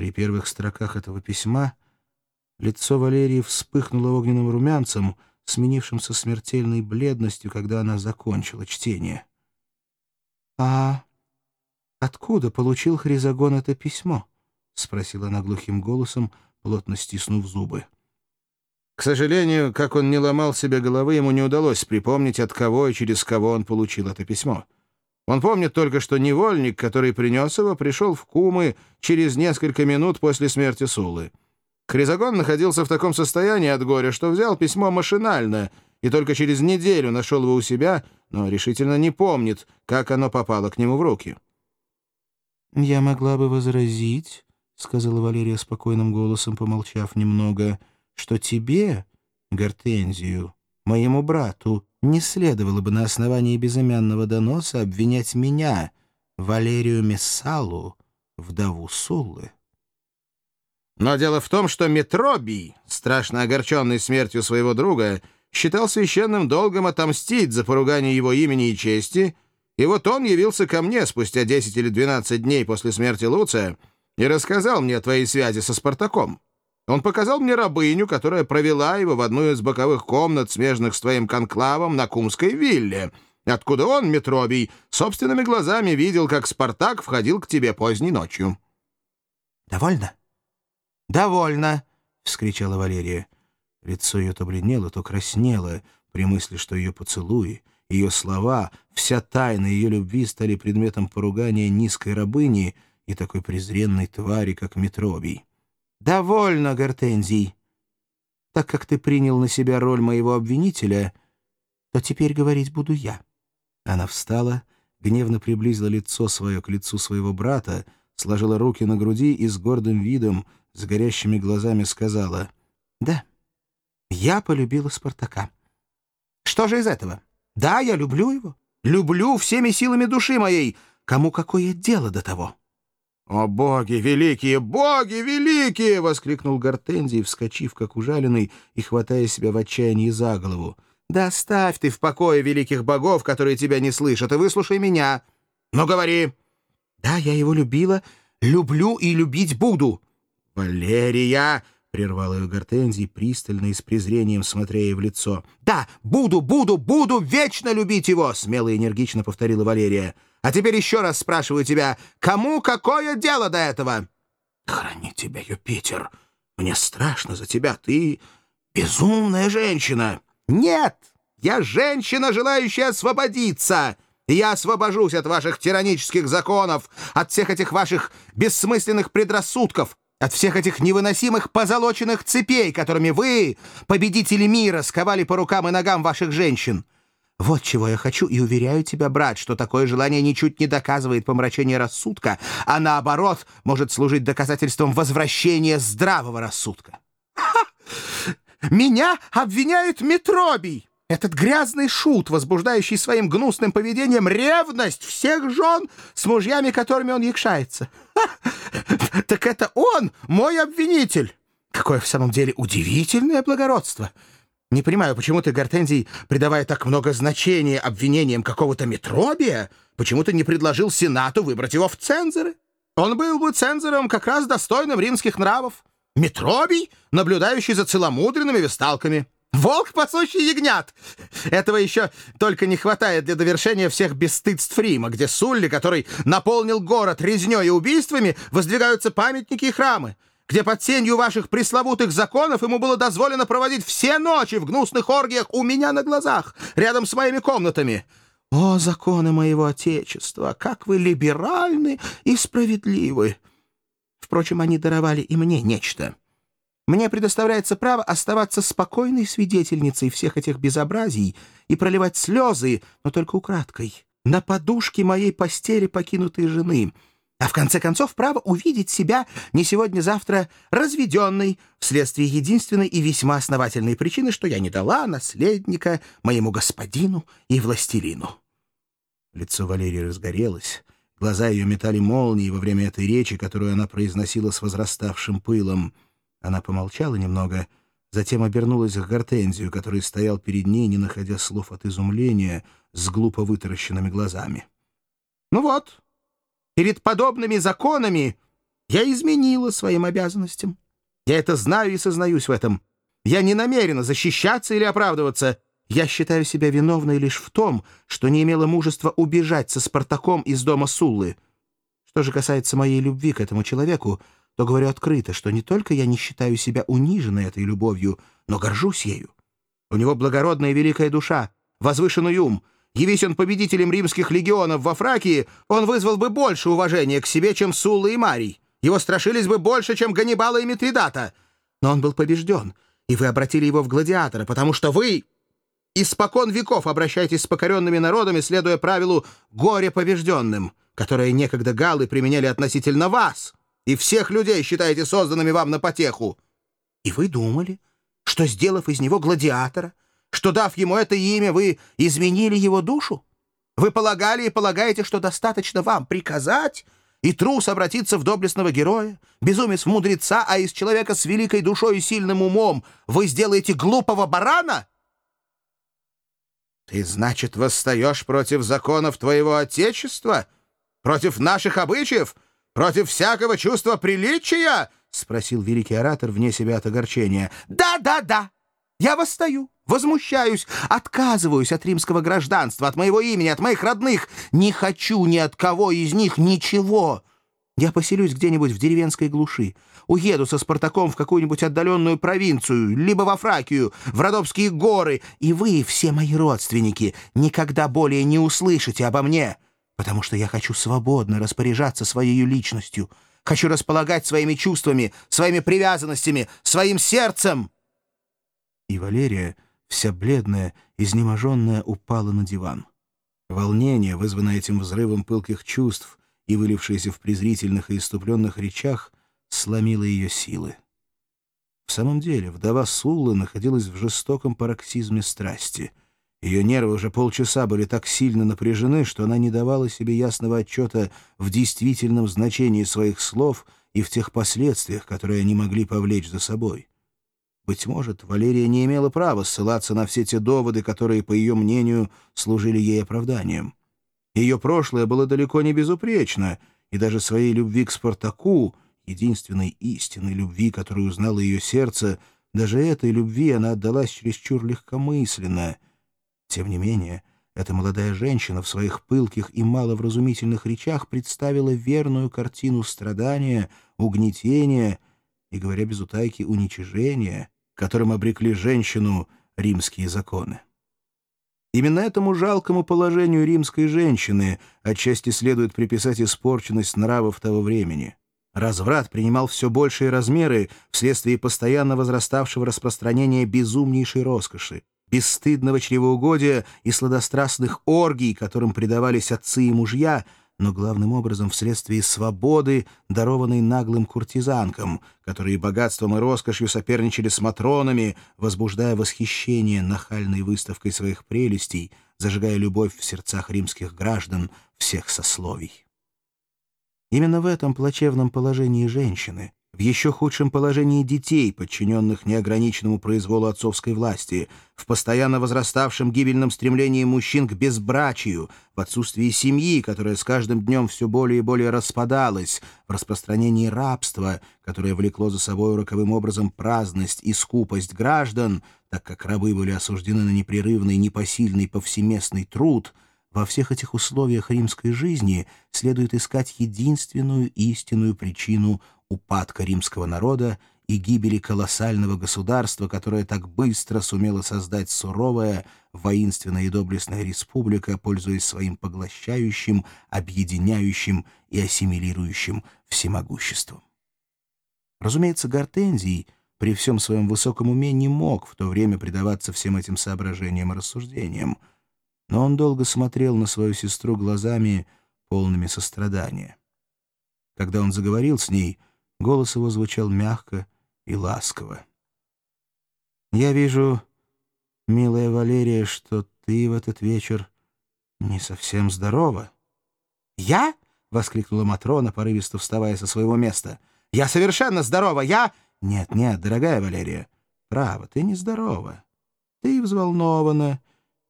При первых строках этого письма лицо Валерии вспыхнуло огненным румянцем, сменившимся смертельной бледностью, когда она закончила чтение. «А откуда получил Хризагон это письмо?» — спросила она глухим голосом, плотно стиснув зубы. К сожалению, как он не ломал себе головы, ему не удалось припомнить, от кого и через кого он получил это письмо. Он помнит только, что невольник, который принес его, пришел в Кумы через несколько минут после смерти Сулы. Хризагон находился в таком состоянии от горя, что взял письмо машинально и только через неделю нашел его у себя, но решительно не помнит, как оно попало к нему в руки. «Я могла бы возразить», — сказала Валерия спокойным голосом, помолчав немного, — что тебе, Гортензию, моему брату, не следовало бы на основании безымянного доноса обвинять меня, Валерию Мессалу, вдову Суллы. Но дело в том, что Метробий, страшно огорченный смертью своего друга, считал священным долгом отомстить за поругание его имени и чести, и вот он явился ко мне спустя 10 или 12 дней после смерти Луция и рассказал мне о твоей связи со Спартаком. Он показал мне рабыню, которая провела его в одну из боковых комнат, смежных с твоим конклавом на Кумской вилле, откуда он, Метробий, собственными глазами видел, как Спартак входил к тебе поздней ночью». «Довольно? Довольно!» — вскричала Валерия. Лицо ее то бледнело, то краснело при мысли, что ее поцелуи, ее слова, вся тайна ее любви стали предметом поругания низкой рабыни и такой презренной твари, как Метробий. «Довольно, Гортензий. Так как ты принял на себя роль моего обвинителя, то теперь говорить буду я». Она встала, гневно приблизила лицо свое к лицу своего брата, сложила руки на груди и с гордым видом, с горящими глазами сказала, «Да, я полюбила Спартака. Что же из этого? Да, я люблю его. Люблю всеми силами души моей. Кому какое дело до того?» «О, боги великие, боги великие!» — воскликнул Гортензий, вскочив, как ужаленный, и хватая себя в отчаянии за голову. «Да оставь ты в покое великих богов, которые тебя не слышат, и выслушай меня. Ну, говори!» «Да, я его любила, люблю и любить буду!» «Валерия!» — прервал ее Гортензий, пристально и с презрением смотря ей в лицо. «Да, буду, буду, буду вечно любить его!» — смело и энергично повторила Валерия. А теперь еще раз спрашиваю тебя, кому какое дело до этого?» «Храни тебя, Юпитер! Мне страшно за тебя. Ты безумная женщина!» «Нет! Я женщина, желающая освободиться!» я освобожусь от ваших тиранических законов, от всех этих ваших бессмысленных предрассудков, от всех этих невыносимых позолоченных цепей, которыми вы, победители мира, сковали по рукам и ногам ваших женщин. Вот чего я хочу, и уверяю тебя, брат, что такое желание ничуть не доказывает помрачение рассудка, а наоборот может служить доказательством возвращения здравого рассудка. Ха! Меня обвиняет Метробий! Этот грязный шут, возбуждающий своим гнусным поведением ревность всех жен, с мужьями, которыми он якшается. Ха! Так это он, мой обвинитель! Какое в самом деле удивительное благородство! Не понимаю, почему ты, Гортензий, придавая так много значения обвинениям какого-то Метробия, почему ты не предложил Сенату выбрать его в цензоры? Он был бы цензором как раз достойным римских нравов. Метробий, наблюдающий за целомудренными весталками. Волк, пасущий ягнят! Этого еще только не хватает для довершения всех бесстыдств Рима, где Сулли, который наполнил город резней и убийствами, воздвигаются памятники и храмы где под тенью ваших пресловутых законов ему было дозволено проводить все ночи в гнусных оргиях у меня на глазах, рядом с моими комнатами. О, законы моего Отечества, как вы либеральны и справедливы! Впрочем, они даровали и мне нечто. Мне предоставляется право оставаться спокойной свидетельницей всех этих безобразий и проливать слезы, но только украдкой, на подушке моей постели покинутой жены — а в конце концов право увидеть себя не сегодня-завтра разведенной вследствие единственной и весьма основательной причины, что я не дала наследника моему господину и властелину. Лицо Валерии разгорелось, глаза ее метали молнии во время этой речи, которую она произносила с возраставшим пылом. Она помолчала немного, затем обернулась к Гортензию, который стоял перед ней, не находя слов от изумления, с глупо вытаращенными глазами. «Ну вот», Перед подобными законами Я изменила своим обязанностям. Я это знаю и сознаюсь в этом. Я не намерена защищаться или оправдываться. Я считаю себя виновной лишь в том, что не имела мужества убежать со Спартаком из дома Суллы. Что же касается моей любви к этому человеку, то говорю открыто, что не только я не считаю себя униженной этой любовью, но горжусь ею. У него благородная и великая душа, возвышенный ум. Явись он победителем римских легионов во Фракии, он вызвал бы больше уважения к себе, чем Сулла и Марий. Его страшились бы больше, чем Ганнибала и Митридата. Но он был побежден, и вы обратили его в гладиатора, потому что вы испокон веков обращаетесь с покоренными народами, следуя правилу «горе побежденным», которое некогда галлы применяли относительно вас, и всех людей считаете созданными вам на потеху. И вы думали, что, сделав из него гладиатора, что, дав ему это имя, вы изменили его душу? Вы полагали и полагаете, что достаточно вам приказать, и трус обратиться в доблестного героя, безумец в мудреца, а из человека с великой душой и сильным умом вы сделаете глупого барана? Ты, значит, восстаешь против законов твоего отечества? Против наших обычаев? Против всякого чувства приличия? — спросил великий оратор вне себя от огорчения. «Да, да, да! Я восстаю, возмущаюсь, отказываюсь от римского гражданства, от моего имени, от моих родных. Не хочу ни от кого из них ничего. Я поселюсь где-нибудь в деревенской глуши, уеду со Спартаком в какую-нибудь отдаленную провинцию, либо во Фракию, в Родопские горы, и вы, все мои родственники, никогда более не услышите обо мне, потому что я хочу свободно распоряжаться своей личностью». Хочу располагать своими чувствами, своими привязанностями, своим сердцем!» И Валерия, вся бледная, изнеможенная, упала на диван. Волнение, вызванное этим взрывом пылких чувств и вылившееся в презрительных и иступленных речах, сломило ее силы. В самом деле, вдова Суллы находилась в жестоком пароксизме страсти — ее нервы уже полчаса были так сильно напряжены, что она не давала себе ясного отчета в действительном значении своих слов и в тех последствиях, которые они могли повлечь за собой. Быть может, Валерия не имела права ссылаться на все те доводы, которые, по ее мнению, служили ей оправданием. Ее прошлое было далеко не безупречно, и даже своей любви к Спартаку, единственной истинной любви, которую узнало ее сердце, даже этой любви она отдалась чересчур легкомысленно — тем не менее, эта молодая женщина в своих пылких и маловразумительных речах представила верную картину страдания, угнетения и, говоря без утайки, уничижения, которым обрекли женщину римские законы. Именно этому жалкому положению римской женщины отчасти следует приписать испорченность нравов того времени. Разврат принимал все большие размеры вследствие постоянно возраставшего распространения безумнейшей роскоши бесстыдного чревоугодия и сладострастных оргий, которым предавались отцы и мужья, но главным образом вследствие свободы, дарованной наглым куртизанкам, которые богатством и роскошью соперничали с матронами, возбуждая восхищение нахальной выставкой своих прелестей, зажигая любовь в сердцах римских граждан всех сословий. Именно в этом плачевном положении женщины, в еще худшем положении детей, подчиненных неограниченному произволу отцовской власти, в постоянно возраставшем гибельном стремлении мужчин к безбрачию, в отсутствии семьи, которая с каждым днем все более и более распадалась, в распространении рабства, которое влекло за собой роковым образом праздность и скупость граждан, так как рабы были осуждены на непрерывный, непосильный повсеместный труд — во всех этих условиях римской жизни следует искать единственную истинную причину упадка римского народа и гибели колоссального государства, которое так быстро сумело создать суровая, воинственная и доблестная республика, пользуясь своим поглощающим, объединяющим и ассимилирующим всемогуществом. Разумеется, Гортензий при всем своем высоком уме не мог в то время предаваться всем этим соображениям и рассуждениям, но он долго смотрел на свою сестру глазами, полными сострадания. Когда он заговорил с ней — Голос его звучал мягко и ласково. «Я вижу, милая Валерия, что ты в этот вечер не совсем здорова». «Я?» — воскликнула Матрона, порывисто вставая со своего места. «Я совершенно здорова! Я...» «Нет, нет, дорогая Валерия, право, ты не здорова. Ты взволнована,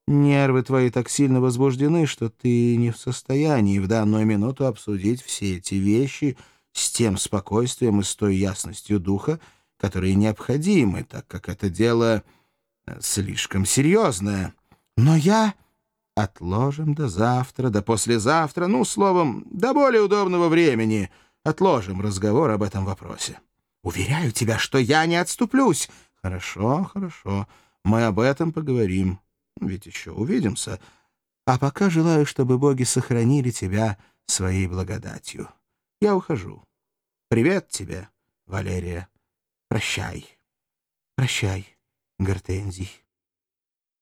нервы твои так сильно возбуждены, что ты не в состоянии в данную минуту обсудить все эти вещи, с тем спокойствием и с той ясностью духа, которые необходимы, так как это дело э, слишком серьезное. Но я... Отложим до завтра, до послезавтра, ну, словом, до более удобного времени. Отложим разговор об этом вопросе. Уверяю тебя, что я не отступлюсь. Хорошо, хорошо, мы об этом поговорим. Ведь еще увидимся. А пока желаю, чтобы боги сохранили тебя своей благодатью. Я ухожу. Привет тебе, Валерия. Прощай. Прощай, Гортензий.